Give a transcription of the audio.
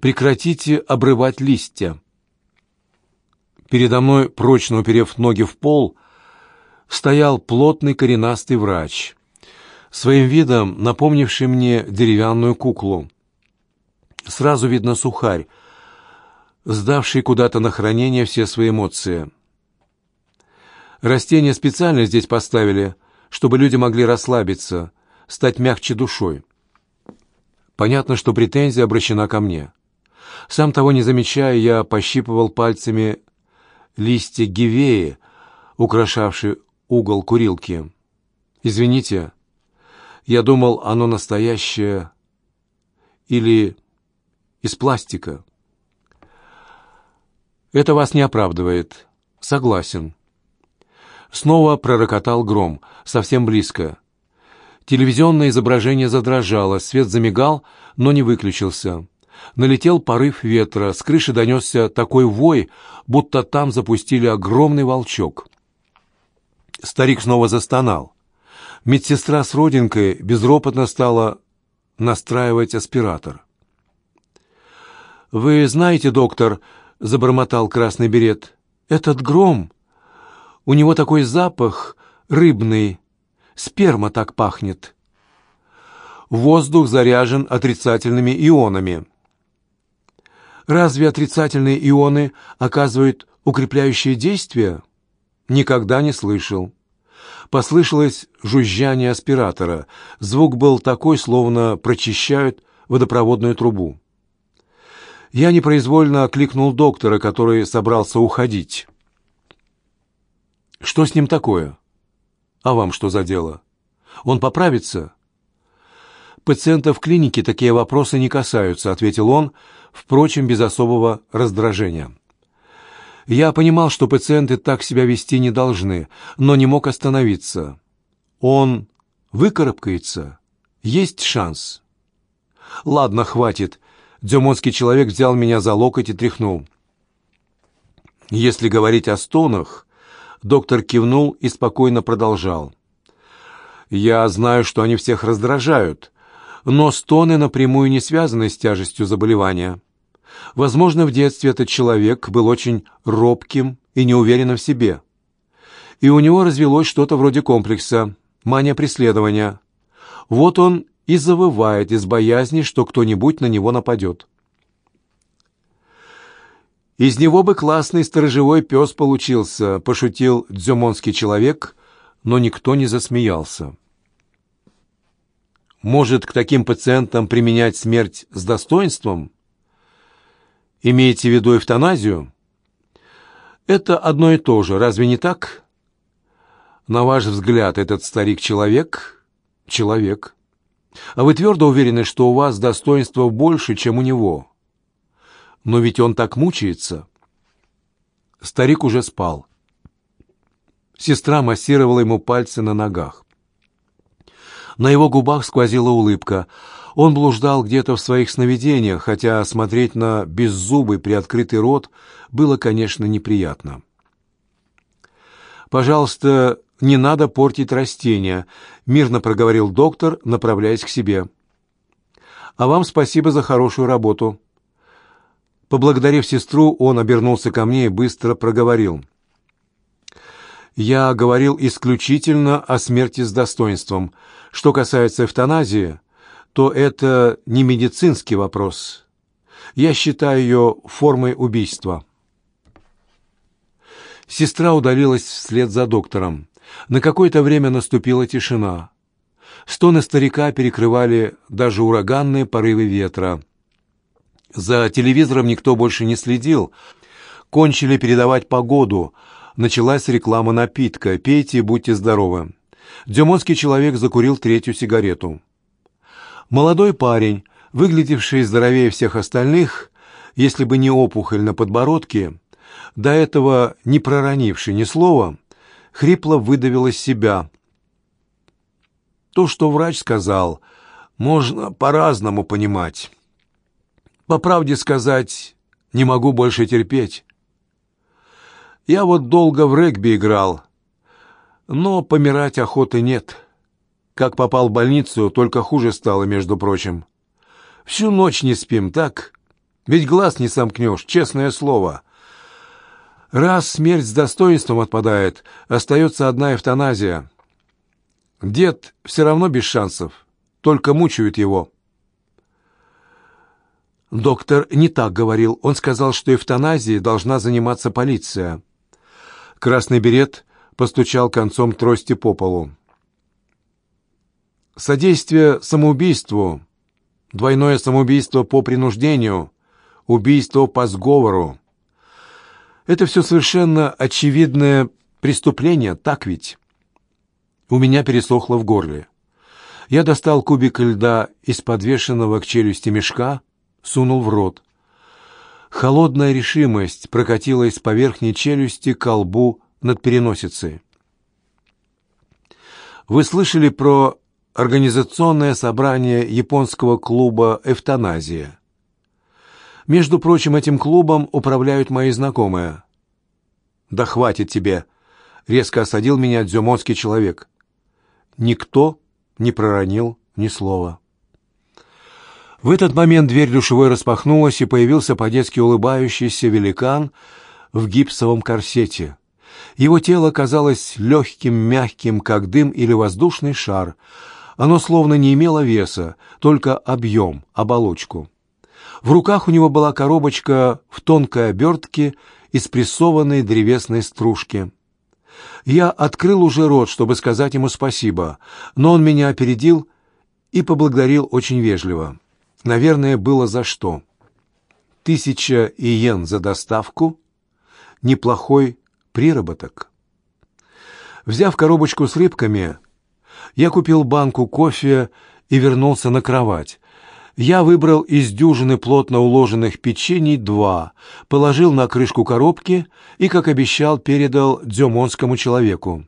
Прекратите обрывать листья. Передо мной, прочно уперев ноги в пол, стоял плотный коренастый врач, своим видом напомнивший мне деревянную куклу. Сразу видно сухарь, сдавший куда-то на хранение все свои эмоции. Растения специально здесь поставили, чтобы люди могли расслабиться, стать мягче душой. Понятно, что претензия обращена ко мне. Сам того не замечая, я пощипывал пальцами листья гивеи, украшавшие угол курилки. «Извините, я думал, оно настоящее или из пластика». «Это вас не оправдывает. Согласен». Снова пророкотал гром, совсем близко. Телевизионное изображение задрожало, свет замигал, но не выключился. Налетел порыв ветра, с крыши донесся такой вой, будто там запустили огромный волчок. Старик снова застонал. Медсестра с родинкой безропотно стала настраивать аспиратор. «Вы знаете, доктор», — забормотал красный берет, — «этот гром, у него такой запах рыбный, сперма так пахнет». Воздух заряжен отрицательными ионами. Разве отрицательные ионы оказывают укрепляющее действие? Никогда не слышал. Послышалось жужжание аспиратора. Звук был такой, словно прочищают водопроводную трубу. Я непроизвольно окликнул доктора, который собрался уходить. «Что с ним такое? А вам что за дело? Он поправится?» «Пациентов в клинике такие вопросы не касаются», — ответил он, впрочем, без особого раздражения. Я понимал, что пациенты так себя вести не должны, но не мог остановиться. Он выкарабкается. Есть шанс. «Ладно, хватит». Дзюмонский человек взял меня за локоть и тряхнул. Если говорить о стонах, доктор кивнул и спокойно продолжал. «Я знаю, что они всех раздражают, но стоны напрямую не связаны с тяжестью заболевания. Возможно, в детстве этот человек был очень робким и неуверенным в себе. И у него развелось что-то вроде комплекса, мания преследования. Вот он и завывает из боязни, что кто-нибудь на него нападет. «Из него бы классный сторожевой пес получился», — пошутил дзюмонский человек, но никто не засмеялся. Может, к таким пациентам применять смерть с достоинством? Имеете в виду эвтаназию? Это одно и то же, разве не так? На ваш взгляд, этот старик-человек — человек. А вы твердо уверены, что у вас достоинства больше, чем у него? Но ведь он так мучается. Старик уже спал. Сестра массировала ему пальцы на ногах. На его губах сквозила улыбка. Он блуждал где-то в своих сновидениях, хотя смотреть на беззубый приоткрытый рот было, конечно, неприятно. «Пожалуйста, не надо портить растения», — мирно проговорил доктор, направляясь к себе. «А вам спасибо за хорошую работу». Поблагодарив сестру, он обернулся ко мне и быстро проговорил. «Я говорил исключительно о смерти с достоинством. Что касается эвтаназии, то это не медицинский вопрос. Я считаю ее формой убийства. Сестра удалилась вслед за доктором. На какое-то время наступила тишина. Стоны старика перекрывали даже ураганные порывы ветра. За телевизором никто больше не следил. Кончили передавать погоду. Началась реклама напитка «Пейте и будьте здоровы». Дюмонский человек закурил третью сигарету. Молодой парень, выглядевший здоровее всех остальных, если бы не опухоль на подбородке, до этого не проронивший ни слова, хрипло выдавил из себя. То, что врач сказал, можно по-разному понимать. По правде сказать, не могу больше терпеть. Я вот долго в регби играл, но помирать охоты нет. Как попал в больницу, только хуже стало, между прочим. Всю ночь не спим, так? Ведь глаз не сомкнешь, честное слово. Раз смерть с достоинством отпадает, остается одна эвтаназия. Дед все равно без шансов, только мучают его. Доктор не так говорил. Он сказал, что эвтаназией должна заниматься полиция. Красный берет постучал концом трости по полу. Содействие самоубийству, двойное самоубийство по принуждению, убийство по сговору. Это все совершенно очевидное преступление, так ведь? У меня пересохло в горле. Я достал кубик льда из подвешенного к челюсти мешка, сунул в рот. Холодная решимость прокатилась по верхней челюсти к колбу над переносицей. Вы слышали про организационное собрание японского клуба «Эвтаназия»? Между прочим, этим клубом управляют мои знакомые. «Да хватит тебе!» — резко осадил меня дзюмонский человек. Никто не проронил ни слова. В этот момент дверь душевой распахнулась, и появился по-детски улыбающийся великан в гипсовом корсете. Его тело казалось легким, мягким, как дым или воздушный шар. Оно словно не имело веса, только объем, оболочку. В руках у него была коробочка в тонкой обертке из прессованной древесной стружки. Я открыл уже рот, чтобы сказать ему спасибо, но он меня опередил и поблагодарил очень вежливо. Наверное, было за что. Тысяча иен за доставку — неплохой приработок. Взяв коробочку с рыбками, я купил банку кофе и вернулся на кровать. Я выбрал из дюжины плотно уложенных печений два, положил на крышку коробки и, как обещал, передал дзюмонскому человеку.